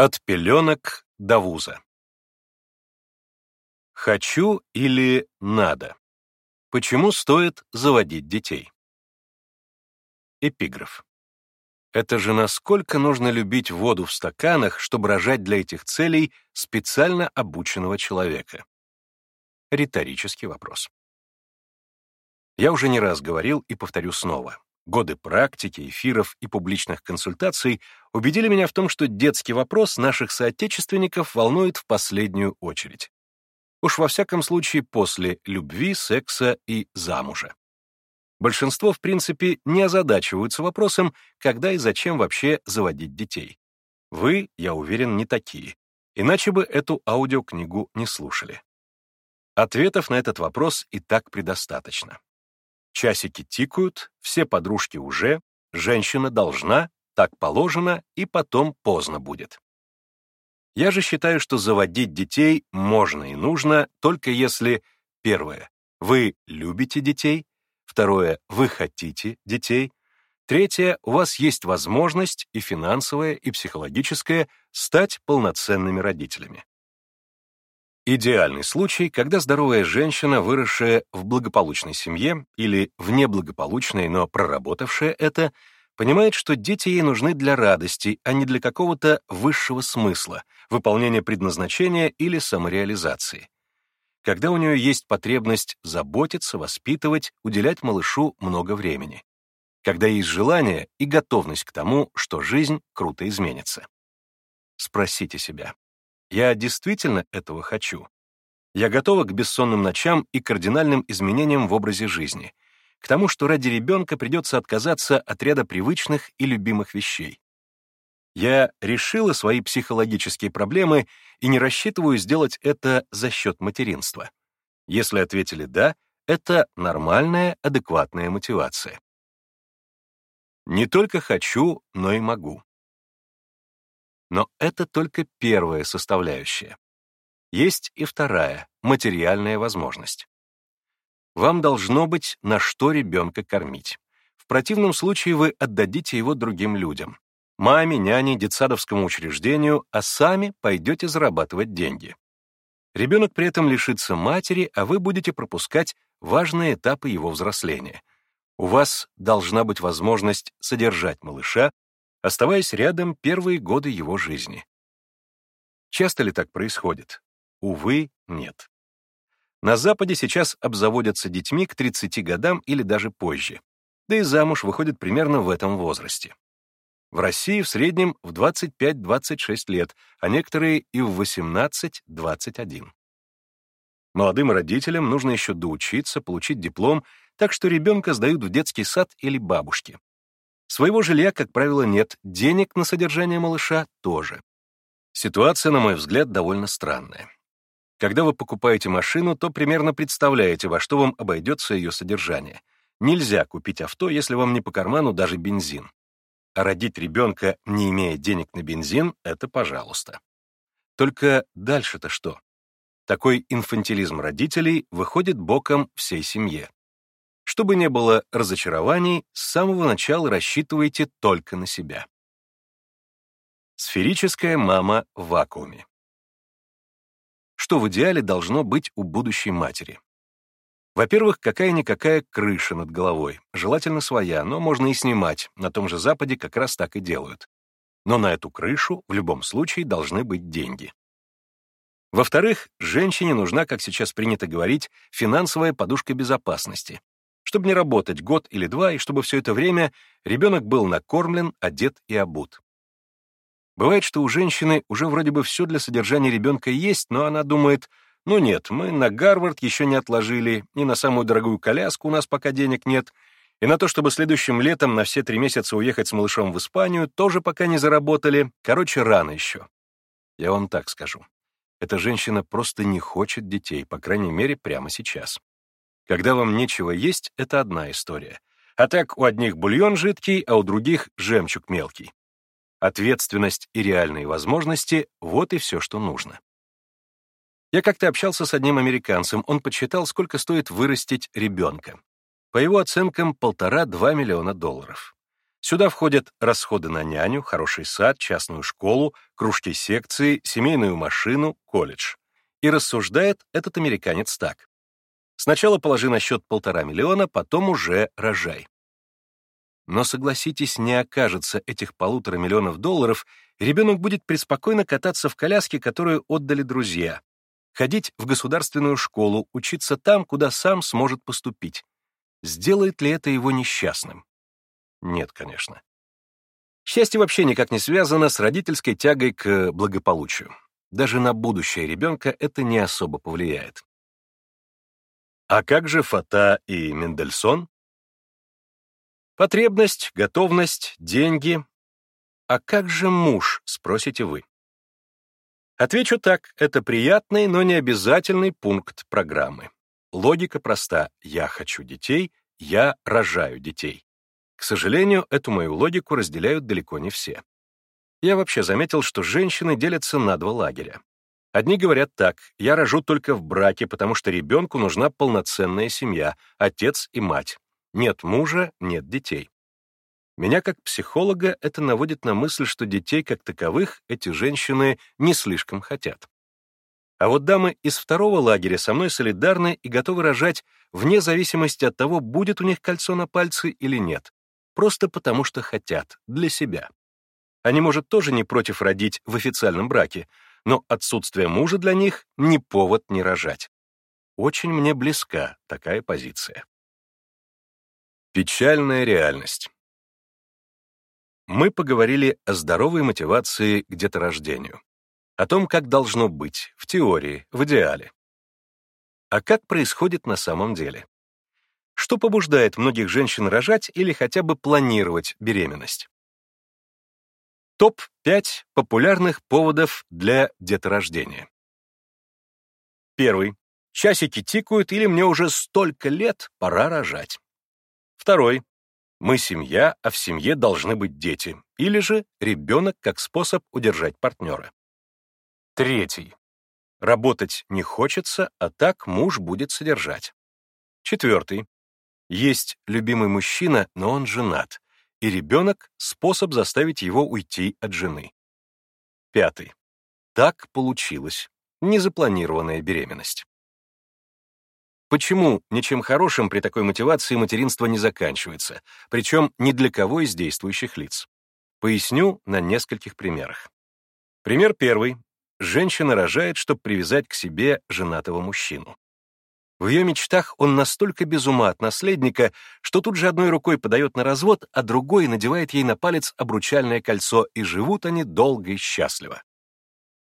От пеленок до вуза. Хочу или надо? Почему стоит заводить детей? Эпиграф. Это же насколько нужно любить воду в стаканах, чтобы рожать для этих целей специально обученного человека? Риторический вопрос. Я уже не раз говорил и повторю снова. Годы практики, эфиров и публичных консультаций убедили меня в том, что детский вопрос наших соотечественников волнует в последнюю очередь. Уж во всяком случае после любви, секса и замужа. Большинство, в принципе, не озадачиваются вопросом, когда и зачем вообще заводить детей. Вы, я уверен, не такие, иначе бы эту аудиокнигу не слушали. Ответов на этот вопрос и так предостаточно. Часики тикают, все подружки уже, женщина должна, так положено, и потом поздно будет. Я же считаю, что заводить детей можно и нужно, только если, первое, вы любите детей, второе, вы хотите детей, третье, у вас есть возможность и финансовая, и психологическая стать полноценными родителями. Идеальный случай, когда здоровая женщина, выросшая в благополучной семье или в неблагополучной, но проработавшая это, понимает, что дети ей нужны для радости, а не для какого-то высшего смысла, выполнения предназначения или самореализации. Когда у нее есть потребность заботиться, воспитывать, уделять малышу много времени. Когда есть желание и готовность к тому, что жизнь круто изменится. Спросите себя, я действительно этого хочу. Я готова к бессонным ночам и кардинальным изменениям в образе жизни, к тому, что ради ребенка придется отказаться от ряда привычных и любимых вещей. Я решила свои психологические проблемы и не рассчитываю сделать это за счет материнства. Если ответили «да», это нормальная, адекватная мотивация. Не только хочу, но и могу. Но это только первая составляющая. Есть и вторая, материальная возможность. Вам должно быть на что ребенка кормить. В противном случае вы отдадите его другим людям. Маме, няне, детсадовскому учреждению, а сами пойдете зарабатывать деньги. Ребенок при этом лишится матери, а вы будете пропускать важные этапы его взросления. У вас должна быть возможность содержать малыша, оставаясь рядом первые годы его жизни. Часто ли так происходит? Увы, нет. На Западе сейчас обзаводятся детьми к 30 годам или даже позже, да и замуж выходят примерно в этом возрасте. В России в среднем в 25-26 лет, а некоторые и в 18-21. Молодым родителям нужно еще доучиться, получить диплом, так что ребенка сдают в детский сад или бабушки. Своего жилья, как правило, нет, денег на содержание малыша тоже. Ситуация, на мой взгляд, довольно странная. Когда вы покупаете машину, то примерно представляете, во что вам обойдется ее содержание. Нельзя купить авто, если вам не по карману даже бензин. А родить ребенка, не имея денег на бензин, это пожалуйста. Только дальше-то что? Такой инфантилизм родителей выходит боком всей семье. Чтобы не было разочарований, с самого начала рассчитывайте только на себя. Сферическая мама в вакууме. Что в идеале должно быть у будущей матери? Во-первых, какая-никакая крыша над головой, желательно своя, но можно и снимать, на том же Западе как раз так и делают. Но на эту крышу в любом случае должны быть деньги. Во-вторых, женщине нужна, как сейчас принято говорить, финансовая подушка безопасности, чтобы не работать год или два, и чтобы все это время ребенок был накормлен, одет и обут. Бывает, что у женщины уже вроде бы все для содержания ребенка есть, но она думает, ну нет, мы на Гарвард еще не отложили, и на самую дорогую коляску у нас пока денег нет, и на то, чтобы следующим летом на все три месяца уехать с малышом в Испанию, тоже пока не заработали. Короче, рано еще. Я вам так скажу. Эта женщина просто не хочет детей, по крайней мере, прямо сейчас. Когда вам нечего есть, это одна история. А так у одних бульон жидкий, а у других жемчуг мелкий. Ответственность и реальные возможности — вот и все, что нужно. Я как-то общался с одним американцем, он подсчитал, сколько стоит вырастить ребенка. По его оценкам, полтора-два миллиона долларов. Сюда входят расходы на няню, хороший сад, частную школу, кружки секции, семейную машину, колледж. И рассуждает этот американец так. Сначала положи на счет полтора миллиона, потом уже рожай. Но, согласитесь, не окажется этих полутора миллионов долларов, ребенок будет преспокойно кататься в коляске, которую отдали друзья, ходить в государственную школу, учиться там, куда сам сможет поступить. Сделает ли это его несчастным? Нет, конечно. Счастье вообще никак не связано с родительской тягой к благополучию. Даже на будущее ребенка это не особо повлияет. А как же Фата и Мендельсон? Потребность, готовность, деньги. А как же муж, спросите вы? Отвечу так, это приятный, но не обязательный пункт программы. Логика проста. Я хочу детей, я рожаю детей. К сожалению, эту мою логику разделяют далеко не все. Я вообще заметил, что женщины делятся на два лагеря. Одни говорят так, я рожу только в браке, потому что ребенку нужна полноценная семья, отец и мать. Нет мужа, нет детей. Меня как психолога это наводит на мысль, что детей как таковых эти женщины не слишком хотят. А вот дамы из второго лагеря со мной солидарны и готовы рожать вне зависимости от того, будет у них кольцо на пальце или нет просто потому что хотят, для себя. Они, может, тоже не против родить в официальном браке, но отсутствие мужа для них не повод не рожать. Очень мне близка такая позиция. Печальная реальность. Мы поговорили о здоровой мотивации к деторождению, о том, как должно быть, в теории, в идеале. А как происходит на самом деле? Что побуждает многих женщин рожать или хотя бы планировать беременность? Топ-5 популярных поводов для деторождения. Первый. Часики тикают или мне уже столько лет, пора рожать. Второй. Мы семья, а в семье должны быть дети. Или же ребенок как способ удержать партнера. Третий. Работать не хочется, а так муж будет содержать. Четвертый. Есть любимый мужчина, но он женат, и ребенок — способ заставить его уйти от жены. Пятый. Так получилось. Незапланированная беременность. Почему ничем хорошим при такой мотивации материнство не заканчивается, причем ни для кого из действующих лиц? Поясню на нескольких примерах. Пример первый. Женщина рожает, чтобы привязать к себе женатого мужчину. В ее мечтах он настолько без ума от наследника, что тут же одной рукой подает на развод, а другой надевает ей на палец обручальное кольцо, и живут они долго и счастливо.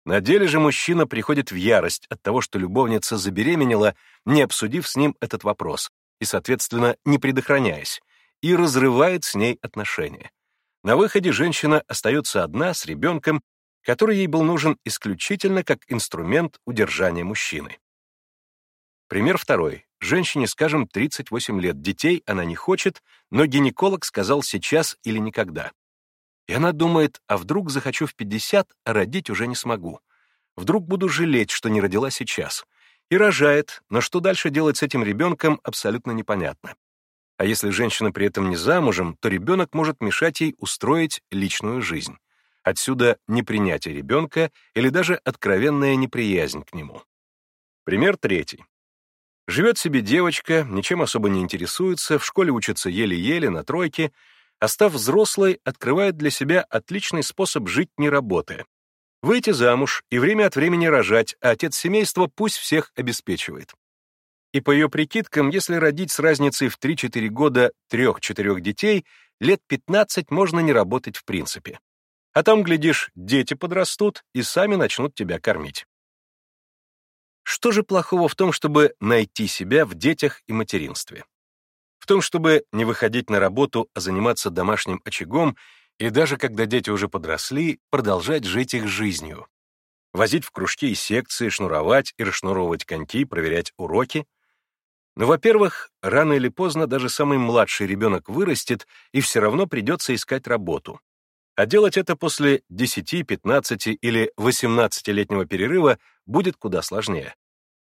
На деле же мужчина приходит в ярость от того, что любовница забеременела, не обсудив с ним этот вопрос, и, соответственно, не предохраняясь, и разрывает с ней отношения. На выходе женщина остается одна с ребенком, который ей был нужен исключительно как инструмент удержания мужчины. Пример второй. Женщине, скажем, 38 лет, детей она не хочет, но гинеколог сказал сейчас или никогда. И она думает, а вдруг захочу в 50, а родить уже не смогу. Вдруг буду жалеть, что не родила сейчас. И рожает, но что дальше делать с этим ребенком, абсолютно непонятно. А если женщина при этом не замужем, то ребенок может мешать ей устроить личную жизнь. Отсюда непринятие ребенка или даже откровенная неприязнь к нему. Пример третий. Живет себе девочка, ничем особо не интересуется, в школе учится еле-еле, на тройке, а став взрослой, открывает для себя отличный способ жить не работая. Выйти замуж и время от времени рожать, а отец семейства пусть всех обеспечивает. И по ее прикидкам, если родить с разницей в 3-4 года 3-4 детей, лет 15 можно не работать в принципе. А там, глядишь, дети подрастут и сами начнут тебя кормить. Что же плохого в том, чтобы найти себя в детях и материнстве? В том, чтобы не выходить на работу, а заниматься домашним очагом и даже когда дети уже подросли, продолжать жить их жизнью. Возить в кружки и секции, шнуровать и расшнуровывать коньки, проверять уроки. Но, во-первых, рано или поздно даже самый младший ребенок вырастет, и все равно придется искать работу. А делать это после 10, 15 или 18-летнего перерыва будет куда сложнее.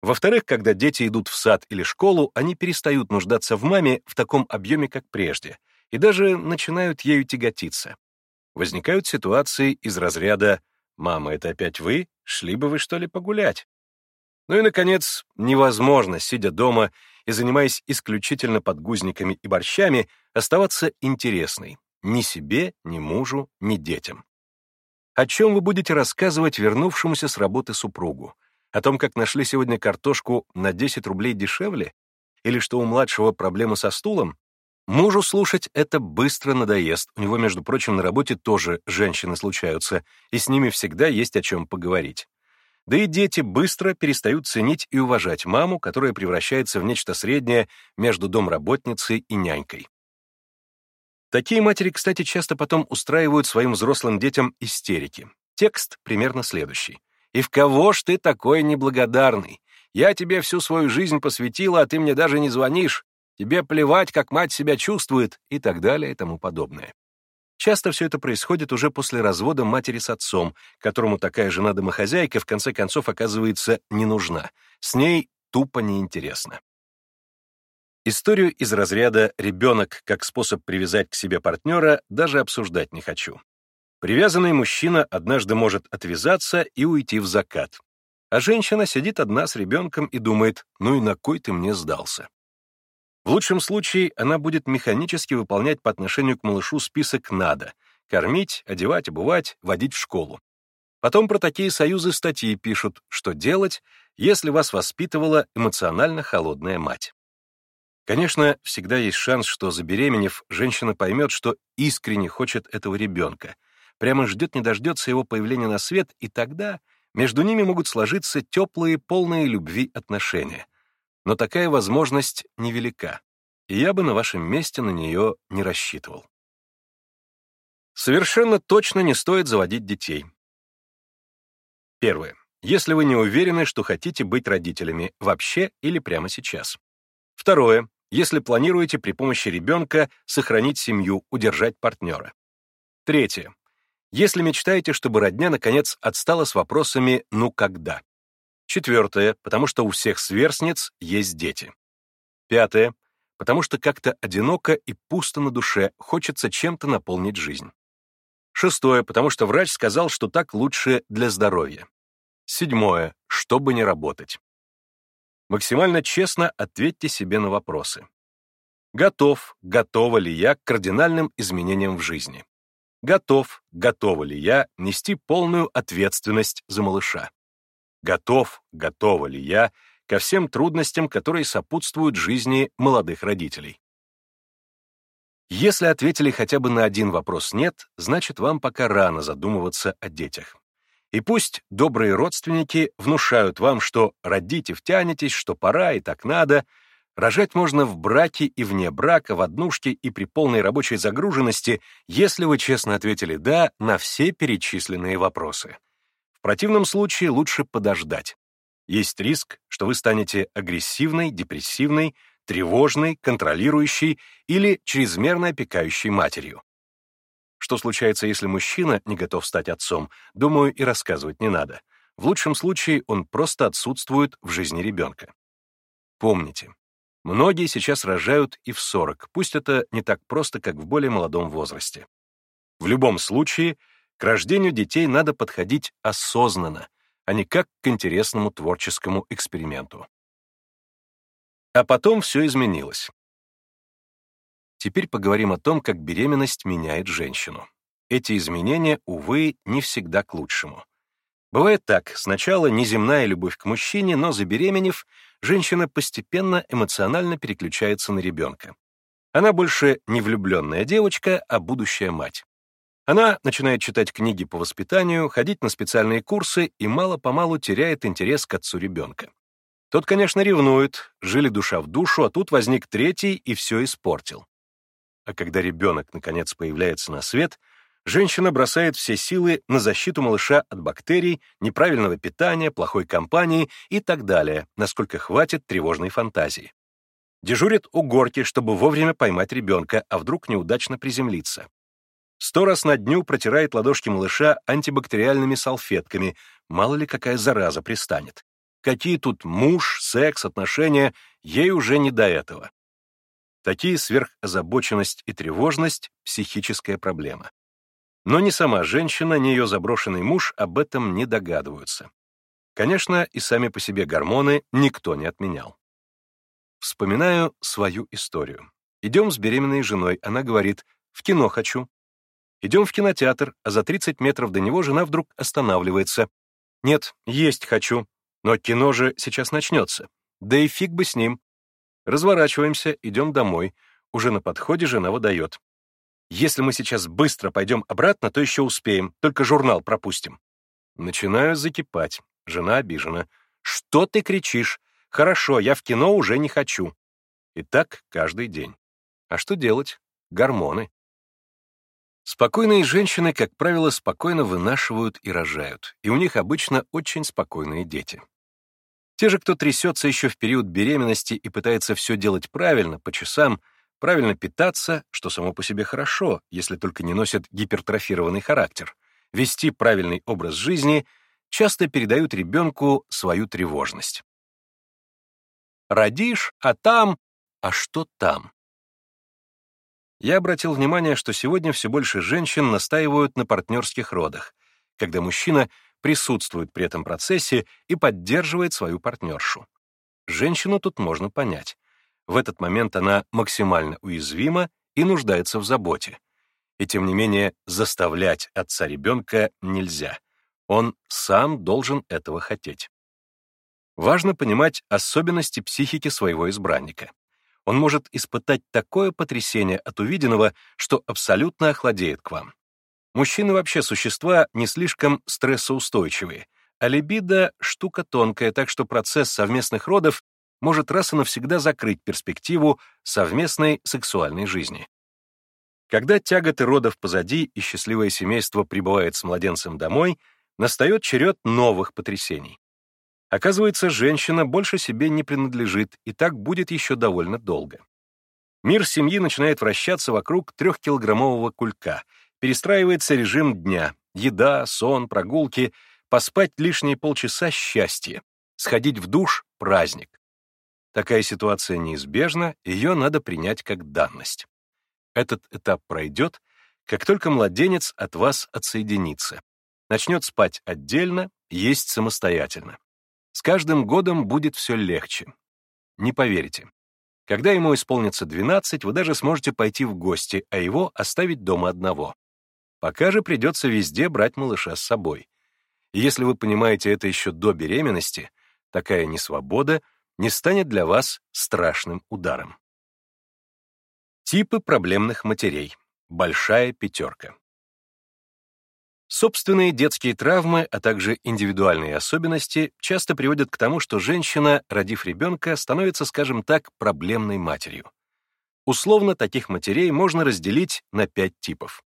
Во-вторых, когда дети идут в сад или школу, они перестают нуждаться в маме в таком объеме, как прежде, и даже начинают ею тяготиться. Возникают ситуации из разряда «Мама, это опять вы? Шли бы вы, что ли, погулять?» Ну и, наконец, невозможно, сидя дома и занимаясь исключительно подгузниками и борщами, оставаться интересной ни себе, ни мужу, ни детям. О чем вы будете рассказывать вернувшемуся с работы супругу? О том, как нашли сегодня картошку на 10 рублей дешевле? Или что у младшего проблемы со стулом? Мужу слушать это быстро надоест. У него, между прочим, на работе тоже женщины случаются, и с ними всегда есть о чем поговорить. Да и дети быстро перестают ценить и уважать маму, которая превращается в нечто среднее между домработницей и нянькой. Такие матери, кстати, часто потом устраивают своим взрослым детям истерики. Текст примерно следующий. «И в кого ж ты такой неблагодарный? Я тебе всю свою жизнь посвятила, а ты мне даже не звонишь. Тебе плевать, как мать себя чувствует» и так далее и тому подобное. Часто все это происходит уже после развода матери с отцом, которому такая жена-домохозяйка в конце концов оказывается не нужна. С ней тупо неинтересно. Историю из разряда «ребенок как способ привязать к себе партнера» даже обсуждать не хочу. Привязанный мужчина однажды может отвязаться и уйти в закат. А женщина сидит одна с ребенком и думает, ну и на кой ты мне сдался? В лучшем случае она будет механически выполнять по отношению к малышу список «надо» — кормить, одевать, обувать, водить в школу. Потом про такие союзы статьи пишут, что делать, если вас воспитывала эмоционально холодная мать. Конечно, всегда есть шанс, что забеременев, женщина поймет, что искренне хочет этого ребенка, прямо ждет не дождется его появления на свет, и тогда между ними могут сложиться теплые, полные любви отношения. Но такая возможность невелика, и я бы на вашем месте на нее не рассчитывал. Совершенно точно не стоит заводить детей. Первое. Если вы не уверены, что хотите быть родителями вообще или прямо сейчас. Второе. Если планируете при помощи ребенка сохранить семью, удержать партнера. Третье. Если мечтаете, чтобы родня, наконец, отстала с вопросами «ну когда?». Четвертое. Потому что у всех сверстниц есть дети. Пятое. Потому что как-то одиноко и пусто на душе, хочется чем-то наполнить жизнь. Шестое. Потому что врач сказал, что так лучше для здоровья. Седьмое. Чтобы не работать. Максимально честно ответьте себе на вопросы. Готов, готова ли я к кардинальным изменениям в жизни? Готов, готова ли я нести полную ответственность за малыша? Готов, готова ли я ко всем трудностям, которые сопутствуют жизни молодых родителей? Если ответили хотя бы на один вопрос «нет», значит, вам пока рано задумываться о детях. И пусть добрые родственники внушают вам, что родите втянетесь, что пора и так надо, рожать можно в браке и вне брака, в однушке и при полной рабочей загруженности, если вы честно ответили «да» на все перечисленные вопросы. В противном случае лучше подождать. Есть риск, что вы станете агрессивной, депрессивной, тревожной, контролирующей или чрезмерно опекающей матерью. Что случается, если мужчина не готов стать отцом, думаю, и рассказывать не надо. В лучшем случае он просто отсутствует в жизни ребенка. Помните, многие сейчас рожают и в 40, пусть это не так просто, как в более молодом возрасте. В любом случае, к рождению детей надо подходить осознанно, а не как к интересному творческому эксперименту. А потом все изменилось. Теперь поговорим о том, как беременность меняет женщину. Эти изменения, увы, не всегда к лучшему. Бывает так, сначала неземная любовь к мужчине, но забеременев, женщина постепенно эмоционально переключается на ребенка. Она больше не влюбленная девочка, а будущая мать. Она начинает читать книги по воспитанию, ходить на специальные курсы и мало-помалу теряет интерес к отцу ребенка. Тот, конечно, ревнует, жили душа в душу, а тут возник третий и все испортил. А когда ребенок, наконец, появляется на свет, женщина бросает все силы на защиту малыша от бактерий, неправильного питания, плохой компании и так далее, насколько хватит тревожной фантазии. Дежурит у горки, чтобы вовремя поймать ребенка, а вдруг неудачно приземлиться. Сто раз на дню протирает ладошки малыша антибактериальными салфетками, мало ли какая зараза пристанет. Какие тут муж, секс, отношения, ей уже не до этого. Такие сверхозабоченность и тревожность — психическая проблема. Но ни сама женщина, ни ее заброшенный муж об этом не догадываются. Конечно, и сами по себе гормоны никто не отменял. Вспоминаю свою историю. Идем с беременной женой, она говорит, в кино хочу. Идем в кинотеатр, а за 30 метров до него жена вдруг останавливается. Нет, есть хочу, но кино же сейчас начнется. Да и фиг бы с ним. Разворачиваемся, идем домой. Уже на подходе жена выдает. Если мы сейчас быстро пойдем обратно, то еще успеем, только журнал пропустим. Начинаю закипать. Жена обижена. «Что ты кричишь? Хорошо, я в кино уже не хочу». И так каждый день. А что делать? Гормоны. Спокойные женщины, как правило, спокойно вынашивают и рожают, и у них обычно очень спокойные дети. Те же, кто трясется еще в период беременности и пытается все делать правильно, по часам, правильно питаться, что само по себе хорошо, если только не носит гипертрофированный характер, вести правильный образ жизни, часто передают ребенку свою тревожность. Родишь, а там... А что там? Я обратил внимание, что сегодня все больше женщин настаивают на партнерских родах, когда мужчина присутствует при этом процессе и поддерживает свою партнершу. Женщину тут можно понять. В этот момент она максимально уязвима и нуждается в заботе. И тем не менее заставлять отца ребенка нельзя. Он сам должен этого хотеть. Важно понимать особенности психики своего избранника. Он может испытать такое потрясение от увиденного, что абсолютно охладеет к вам. Мужчины вообще существа не слишком стрессоустойчивые, а либидо — штука тонкая, так что процесс совместных родов может раз и навсегда закрыть перспективу совместной сексуальной жизни. Когда тяготы родов позади и счастливое семейство прибывает с младенцем домой, настает черед новых потрясений. Оказывается, женщина больше себе не принадлежит, и так будет еще довольно долго. Мир семьи начинает вращаться вокруг трехкилограммового кулька — Перестраивается режим дня. Еда, сон, прогулки, поспать лишние полчаса — счастье. Сходить в душ — праздник. Такая ситуация неизбежна, ее надо принять как данность. Этот этап пройдет, как только младенец от вас отсоединится. Начнет спать отдельно, есть самостоятельно. С каждым годом будет все легче. Не поверите. Когда ему исполнится 12, вы даже сможете пойти в гости, а его оставить дома одного. Пока же придется везде брать малыша с собой. И если вы понимаете это еще до беременности, такая несвобода не станет для вас страшным ударом. Типы проблемных матерей. Большая пятерка. Собственные детские травмы, а также индивидуальные особенности часто приводят к тому, что женщина, родив ребенка, становится, скажем так, проблемной матерью. Условно таких матерей можно разделить на пять типов.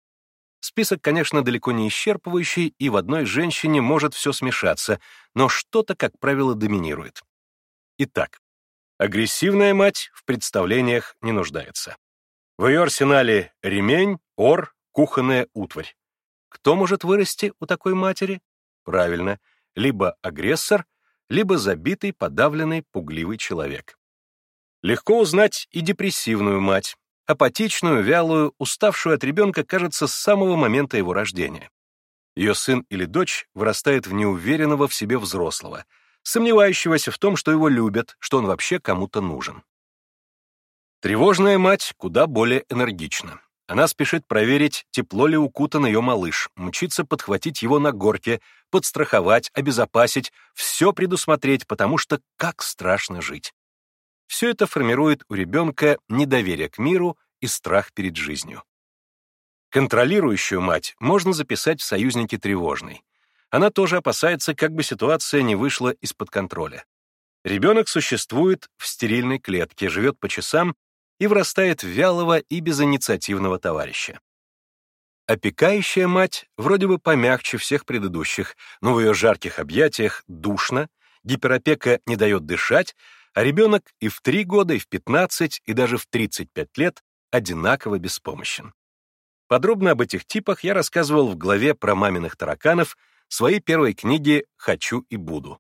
Список, конечно, далеко не исчерпывающий, и в одной женщине может все смешаться, но что-то, как правило, доминирует. Итак, агрессивная мать в представлениях не нуждается. В ее арсенале ремень, ор, кухонная утварь. Кто может вырасти у такой матери? Правильно, либо агрессор, либо забитый, подавленный, пугливый человек. Легко узнать и депрессивную мать, апатичную, вялую, уставшую от ребенка, кажется, с самого момента его рождения. Ее сын или дочь вырастает в неуверенного в себе взрослого, сомневающегося в том, что его любят, что он вообще кому-то нужен. Тревожная мать куда более энергична. Она спешит проверить, тепло ли укутан ее малыш, мчится подхватить его на горке, подстраховать, обезопасить, все предусмотреть, потому что как страшно жить. Все это формирует у ребенка недоверие к миру и страх перед жизнью. Контролирующую мать можно записать в союзники тревожной. Она тоже опасается, как бы ситуация не вышла из-под контроля. Ребенок существует в стерильной клетке, живет по часам и вырастает в вялого и безинициативного товарища. Опекающая мать вроде бы помягче всех предыдущих, но в ее жарких объятиях душно, гиперопека не дает дышать, а ребенок и в 3 года, и в 15, и даже в 35 лет одинаково беспомощен. Подробно об этих типах я рассказывал в главе про маминых тараканов своей первой книги «Хочу и буду».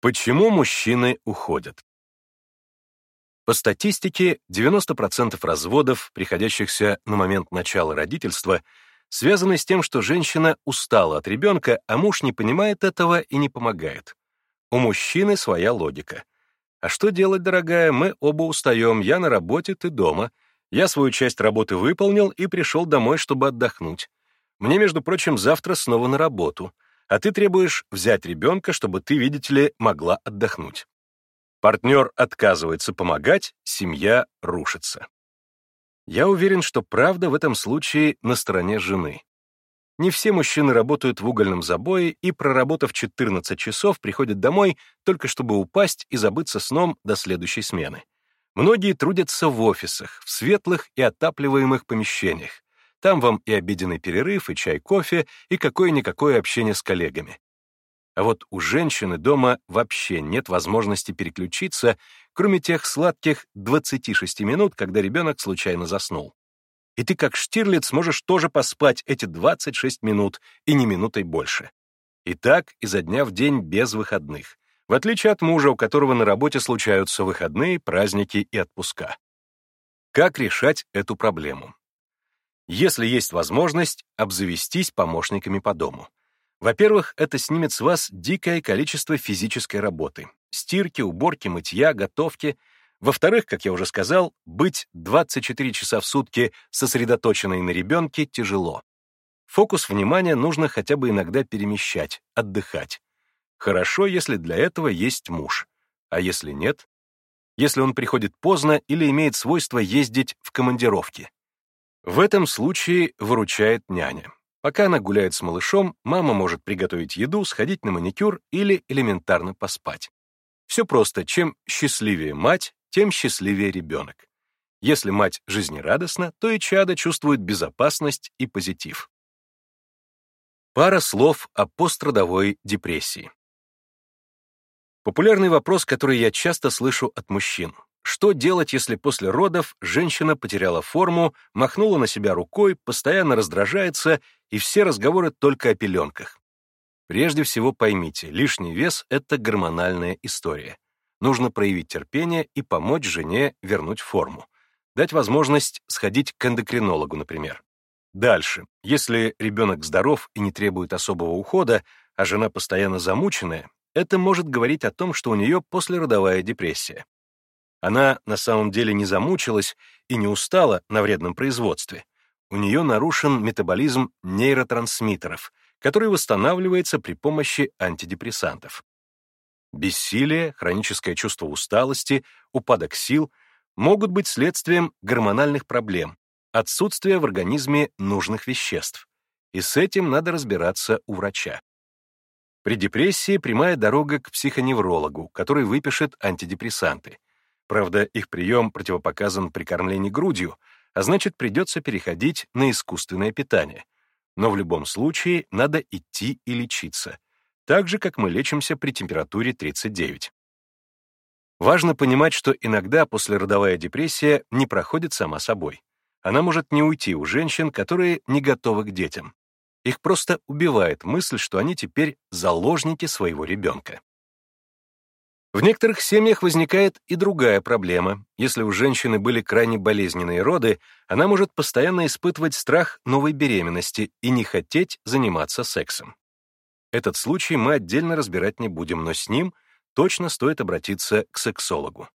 Почему мужчины уходят? По статистике, 90% разводов, приходящихся на момент начала родительства, связаны с тем, что женщина устала от ребенка, а муж не понимает этого и не помогает. У мужчины своя логика. А что делать, дорогая, мы оба устаем, я на работе, ты дома. Я свою часть работы выполнил и пришел домой, чтобы отдохнуть. Мне, между прочим, завтра снова на работу, а ты требуешь взять ребенка, чтобы ты, видите ли, могла отдохнуть. Партнер отказывается помогать, семья рушится. Я уверен, что правда в этом случае на стороне жены. Не все мужчины работают в угольном забое и, проработав 14 часов, приходят домой только чтобы упасть и забыться сном до следующей смены. Многие трудятся в офисах, в светлых и отапливаемых помещениях. Там вам и обеденный перерыв, и чай-кофе, и какое-никакое общение с коллегами. А вот у женщины дома вообще нет возможности переключиться, кроме тех сладких 26 минут, когда ребенок случайно заснул и ты, как Штирлиц, можешь тоже поспать эти 26 минут и не минутой больше. И так изо дня в день без выходных, в отличие от мужа, у которого на работе случаются выходные, праздники и отпуска. Как решать эту проблему? Если есть возможность, обзавестись помощниками по дому. Во-первых, это снимет с вас дикое количество физической работы. Стирки, уборки, мытья, готовки — во-вторых, как я уже сказал, быть 24 часа в сутки сосредоточенной на ребенке тяжело. Фокус внимания нужно хотя бы иногда перемещать, отдыхать. Хорошо, если для этого есть муж. А если нет? Если он приходит поздно или имеет свойство ездить в командировки. В этом случае выручает няня. Пока она гуляет с малышом, мама может приготовить еду, сходить на маникюр или элементарно поспать. Все просто, чем счастливее мать, тем счастливее ребенок. Если мать жизнерадостна, то и чадо чувствует безопасность и позитив. Пара слов о пострадовой депрессии. Популярный вопрос, который я часто слышу от мужчин. Что делать, если после родов женщина потеряла форму, махнула на себя рукой, постоянно раздражается, и все разговоры только о пеленках? Прежде всего поймите, лишний вес — это гормональная история. Нужно проявить терпение и помочь жене вернуть форму. Дать возможность сходить к эндокринологу, например. Дальше. Если ребенок здоров и не требует особого ухода, а жена постоянно замученная, это может говорить о том, что у нее послеродовая депрессия. Она на самом деле не замучилась и не устала на вредном производстве. У нее нарушен метаболизм нейротрансмиттеров, который восстанавливается при помощи антидепрессантов. Бессилие, хроническое чувство усталости, упадок сил могут быть следствием гормональных проблем, отсутствия в организме нужных веществ. И с этим надо разбираться у врача. При депрессии прямая дорога к психоневрологу, который выпишет антидепрессанты. Правда, их прием противопоказан при кормлении грудью, а значит, придется переходить на искусственное питание. Но в любом случае надо идти и лечиться — так же, как мы лечимся при температуре 39. Важно понимать, что иногда послеродовая депрессия не проходит сама собой. Она может не уйти у женщин, которые не готовы к детям. Их просто убивает мысль, что они теперь заложники своего ребенка. В некоторых семьях возникает и другая проблема. Если у женщины были крайне болезненные роды, она может постоянно испытывать страх новой беременности и не хотеть заниматься сексом. Этот случай мы отдельно разбирать не будем, но с ним точно стоит обратиться к сексологу.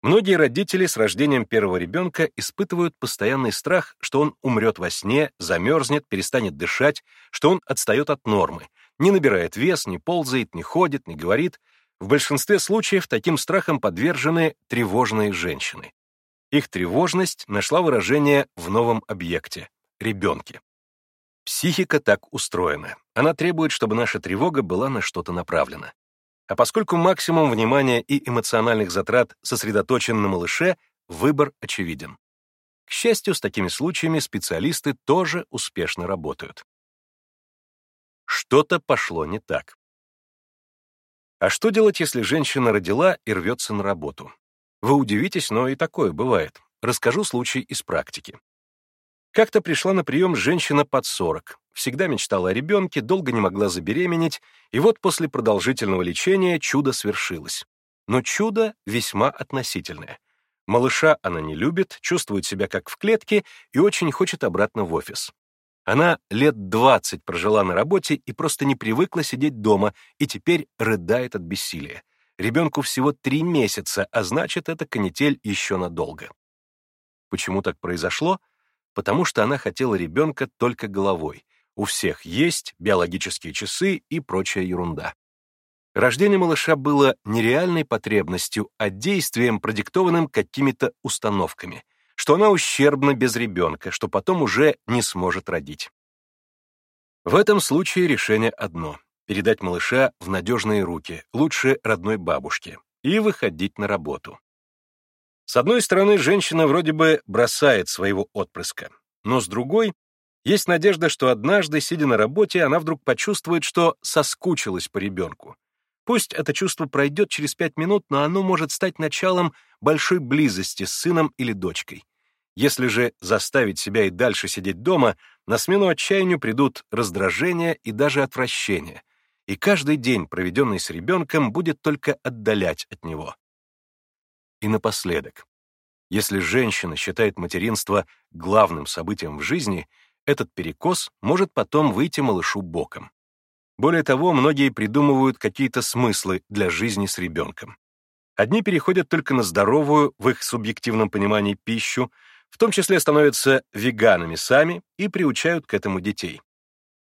Многие родители с рождением первого ребенка испытывают постоянный страх, что он умрет во сне, замерзнет, перестанет дышать, что он отстает от нормы, не набирает вес, не ползает, не ходит, не говорит. В большинстве случаев таким страхом подвержены тревожные женщины. Их тревожность нашла выражение в новом объекте — ребенке. Психика так устроена. Она требует, чтобы наша тревога была на что-то направлена. А поскольку максимум внимания и эмоциональных затрат сосредоточен на малыше, выбор очевиден. К счастью, с такими случаями специалисты тоже успешно работают. Что-то пошло не так. А что делать, если женщина родила и рвется на работу? Вы удивитесь, но и такое бывает. Расскажу случай из практики. Как-то пришла на прием женщина под 40, всегда мечтала о ребенке, долго не могла забеременеть, и вот после продолжительного лечения чудо свершилось. Но чудо весьма относительное. Малыша она не любит, чувствует себя как в клетке и очень хочет обратно в офис. Она лет двадцать прожила на работе и просто не привыкла сидеть дома, и теперь рыдает от бессилия. Ребенку всего три месяца, а значит, это канитель еще надолго. Почему так произошло? Потому что она хотела ребенка только головой. У всех есть биологические часы и прочая ерунда. Рождение малыша было не реальной потребностью, а действием, продиктованным какими-то установками, что она ущербна без ребенка, что потом уже не сможет родить. В этом случае решение одно — передать малыша в надежные руки, лучше родной бабушке, и выходить на работу. С одной стороны, женщина вроде бы бросает своего отпрыска, но с другой — есть надежда, что однажды, сидя на работе, она вдруг почувствует, что соскучилась по ребенку, Пусть это чувство пройдет через пять минут, но оно может стать началом большой близости с сыном или дочкой. Если же заставить себя и дальше сидеть дома, на смену отчаянию придут раздражение и даже отвращение, и каждый день, проведенный с ребенком, будет только отдалять от него. И напоследок, если женщина считает материнство главным событием в жизни, этот перекос может потом выйти малышу боком. Более того, многие придумывают какие-то смыслы для жизни с ребенком. Одни переходят только на здоровую, в их субъективном понимании, пищу, в том числе становятся веганами сами и приучают к этому детей.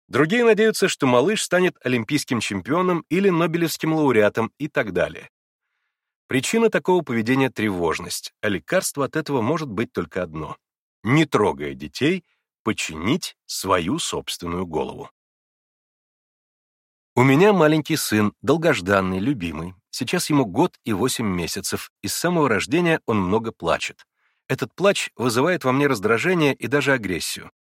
Другие надеются, что малыш станет олимпийским чемпионом или нобелевским лауреатом и так далее. Причина такого поведения — тревожность, а лекарство от этого может быть только одно — не трогая детей, починить свою собственную голову. У меня маленький сын, долгожданный, любимый. Сейчас ему год и восемь месяцев, и с самого рождения он много плачет. Этот плач вызывает во мне раздражение и даже агрессию.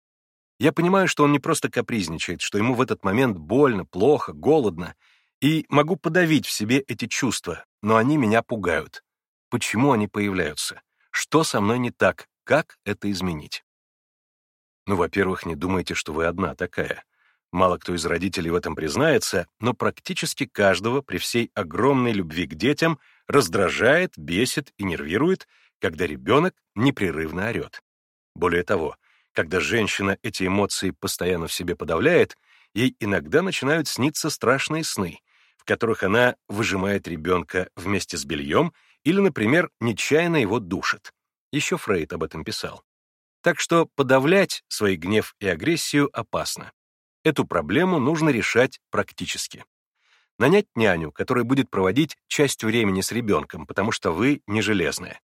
Я понимаю, что он не просто капризничает, что ему в этот момент больно, плохо, голодно, и могу подавить в себе эти чувства, но они меня пугают. Почему они появляются? Что со мной не так? Как это изменить? Ну, во-первых, не думайте, что вы одна такая. Мало кто из родителей в этом признается, но практически каждого при всей огромной любви к детям раздражает, бесит и нервирует, когда ребенок непрерывно орет. Более того, когда женщина эти эмоции постоянно в себе подавляет, ей иногда начинают сниться страшные сны, в которых она выжимает ребенка вместе с бельем или, например, нечаянно его душит. Еще Фрейд об этом писал. Так что подавлять свой гнев и агрессию опасно. Эту проблему нужно решать практически. Нанять няню, которая будет проводить часть времени с ребенком, потому что вы не железная.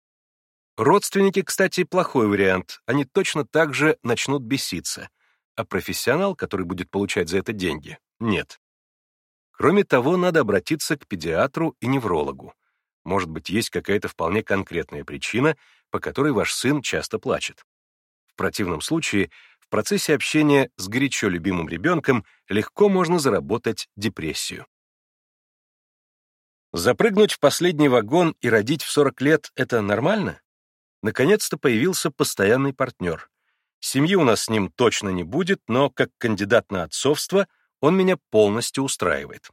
Родственники, кстати, плохой вариант, они точно так же начнут беситься, а профессионал, который будет получать за это деньги, нет. Кроме того, надо обратиться к педиатру и неврологу. Может быть, есть какая-то вполне конкретная причина, по которой ваш сын часто плачет. В противном случае в процессе общения с горячо любимым ребенком легко можно заработать депрессию. Запрыгнуть в последний вагон и родить в 40 лет — это нормально? Наконец-то появился постоянный партнер. Семьи у нас с ним точно не будет, но как кандидат на отцовство он меня полностью устраивает.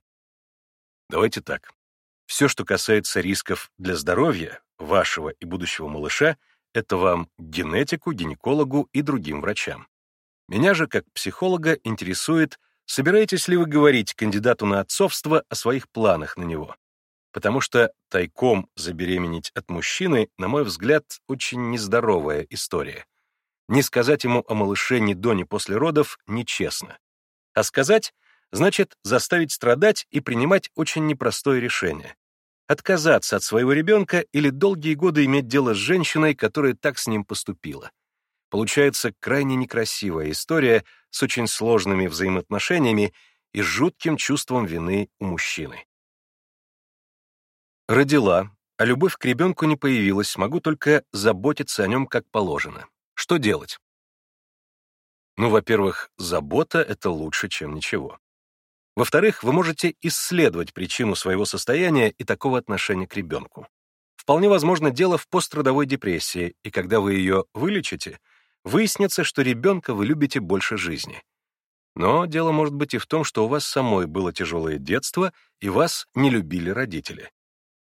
Давайте так. Все, что касается рисков для здоровья вашего и будущего малыша, это вам генетику, гинекологу и другим врачам. Меня же, как психолога, интересует, собираетесь ли вы говорить кандидату на отцовство о своих планах на него. Потому что тайком забеременеть от мужчины, на мой взгляд, очень нездоровая история. Не сказать ему о малыше ни до, ни после родов нечестно. А сказать — значит заставить страдать и принимать очень непростое решение. Отказаться от своего ребенка или долгие годы иметь дело с женщиной, которая так с ним поступила. Получается крайне некрасивая история с очень сложными взаимоотношениями и жутким чувством вины у мужчины. Родила, а любовь к ребенку не появилась, могу только заботиться о нем как положено. Что делать? Ну, во-первых, забота — это лучше, чем ничего. Во-вторых, вы можете исследовать причину своего состояния и такого отношения к ребенку. Вполне возможно дело в пострадовой депрессии, и когда вы ее вылечите, выяснится, что ребенка вы любите больше жизни. Но дело может быть и в том, что у вас самой было тяжелое детство, и вас не любили родители.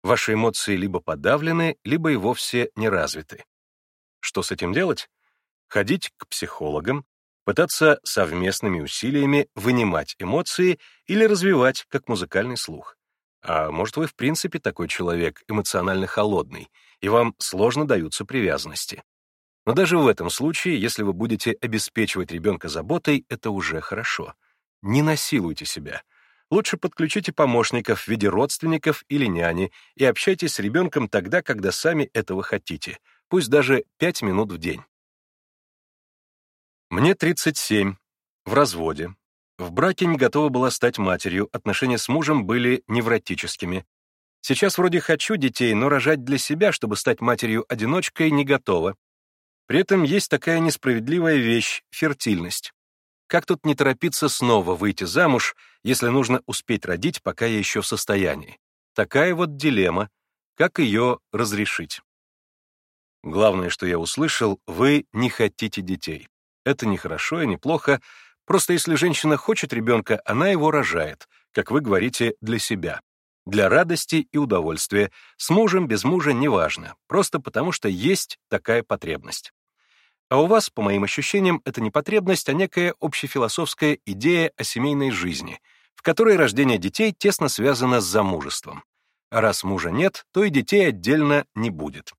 Ваши эмоции либо подавлены, либо и вовсе не развиты. Что с этим делать? Ходить к психологам, пытаться совместными усилиями вынимать эмоции или развивать как музыкальный слух. А может, вы в принципе такой человек, эмоционально холодный, и вам сложно даются привязанности. Но даже в этом случае, если вы будете обеспечивать ребенка заботой, это уже хорошо. Не насилуйте себя. Лучше подключите помощников в виде родственников или няни и общайтесь с ребенком тогда, когда сами этого хотите, пусть даже 5 минут в день. Мне 37, в разводе. В браке не готова была стать матерью, отношения с мужем были невротическими. Сейчас вроде хочу детей, но рожать для себя, чтобы стать матерью-одиночкой, не готова. При этом есть такая несправедливая вещь — фертильность. Как тут не торопиться снова выйти замуж, если нужно успеть родить, пока я еще в состоянии? Такая вот дилемма. Как ее разрешить? Главное, что я услышал, вы не хотите детей. Это не хорошо и не плохо, просто если женщина хочет ребенка, она его рожает, как вы говорите, для себя. Для радости и удовольствия, с мужем, без мужа, неважно, просто потому что есть такая потребность. А у вас, по моим ощущениям, это не потребность, а некая общефилософская идея о семейной жизни, в которой рождение детей тесно связано с замужеством. А раз мужа нет, то и детей отдельно не будет.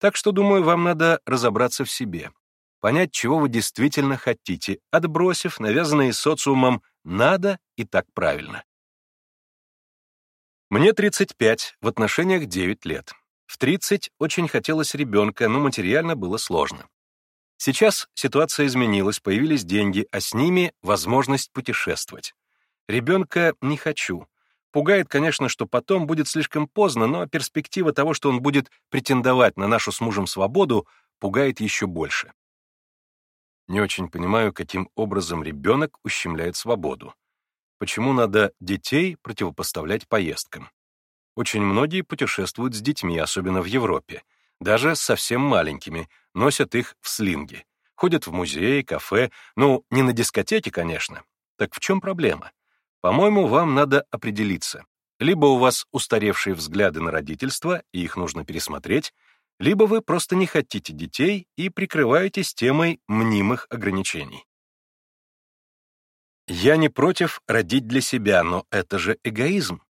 Так что, думаю, вам надо разобраться в себе, понять, чего вы действительно хотите, отбросив навязанные социумом «надо» и «так правильно». Мне 35, в отношениях 9 лет. В 30 очень хотелось ребенка, но материально было сложно. Сейчас ситуация изменилась, появились деньги, а с ними возможность путешествовать. Ребенка не хочу. Пугает, конечно, что потом будет слишком поздно, но перспектива того, что он будет претендовать на нашу с мужем свободу, пугает еще больше. Не очень понимаю, каким образом ребенок ущемляет свободу. Почему надо детей противопоставлять поездкам? Очень многие путешествуют с детьми, особенно в Европе даже совсем маленькими, носят их в слинге. Ходят в музеи, кафе, ну, не на дискотеке, конечно. Так в чем проблема? По-моему, вам надо определиться. Либо у вас устаревшие взгляды на родительство, и их нужно пересмотреть, либо вы просто не хотите детей и прикрываетесь темой мнимых ограничений. Я не против родить для себя, но это же эгоизм.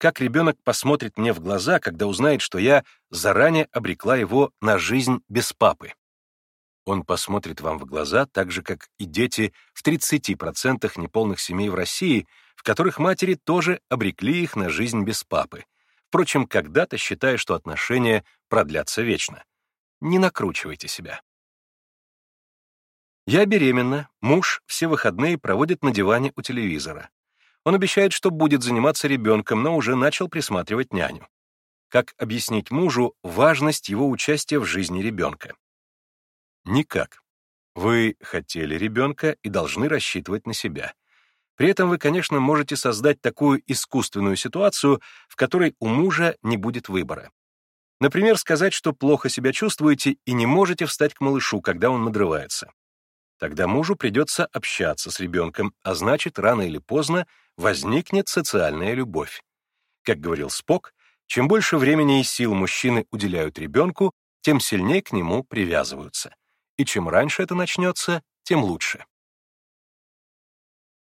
Как ребенок посмотрит мне в глаза, когда узнает, что я заранее обрекла его на жизнь без папы? Он посмотрит вам в глаза так же, как и дети в 30% неполных семей в России, в которых матери тоже обрекли их на жизнь без папы, впрочем, когда-то считая, что отношения продлятся вечно. Не накручивайте себя. Я беременна, муж все выходные проводит на диване у телевизора. Он обещает, что будет заниматься ребенком, но уже начал присматривать няню. Как объяснить мужу важность его участия в жизни ребенка? Никак. Вы хотели ребенка и должны рассчитывать на себя. При этом вы, конечно, можете создать такую искусственную ситуацию, в которой у мужа не будет выбора. Например, сказать, что плохо себя чувствуете и не можете встать к малышу, когда он надрывается. Тогда мужу придется общаться с ребенком, а значит, рано или поздно возникнет социальная любовь. Как говорил Спок, чем больше времени и сил мужчины уделяют ребенку, тем сильнее к нему привязываются. И чем раньше это начнется, тем лучше.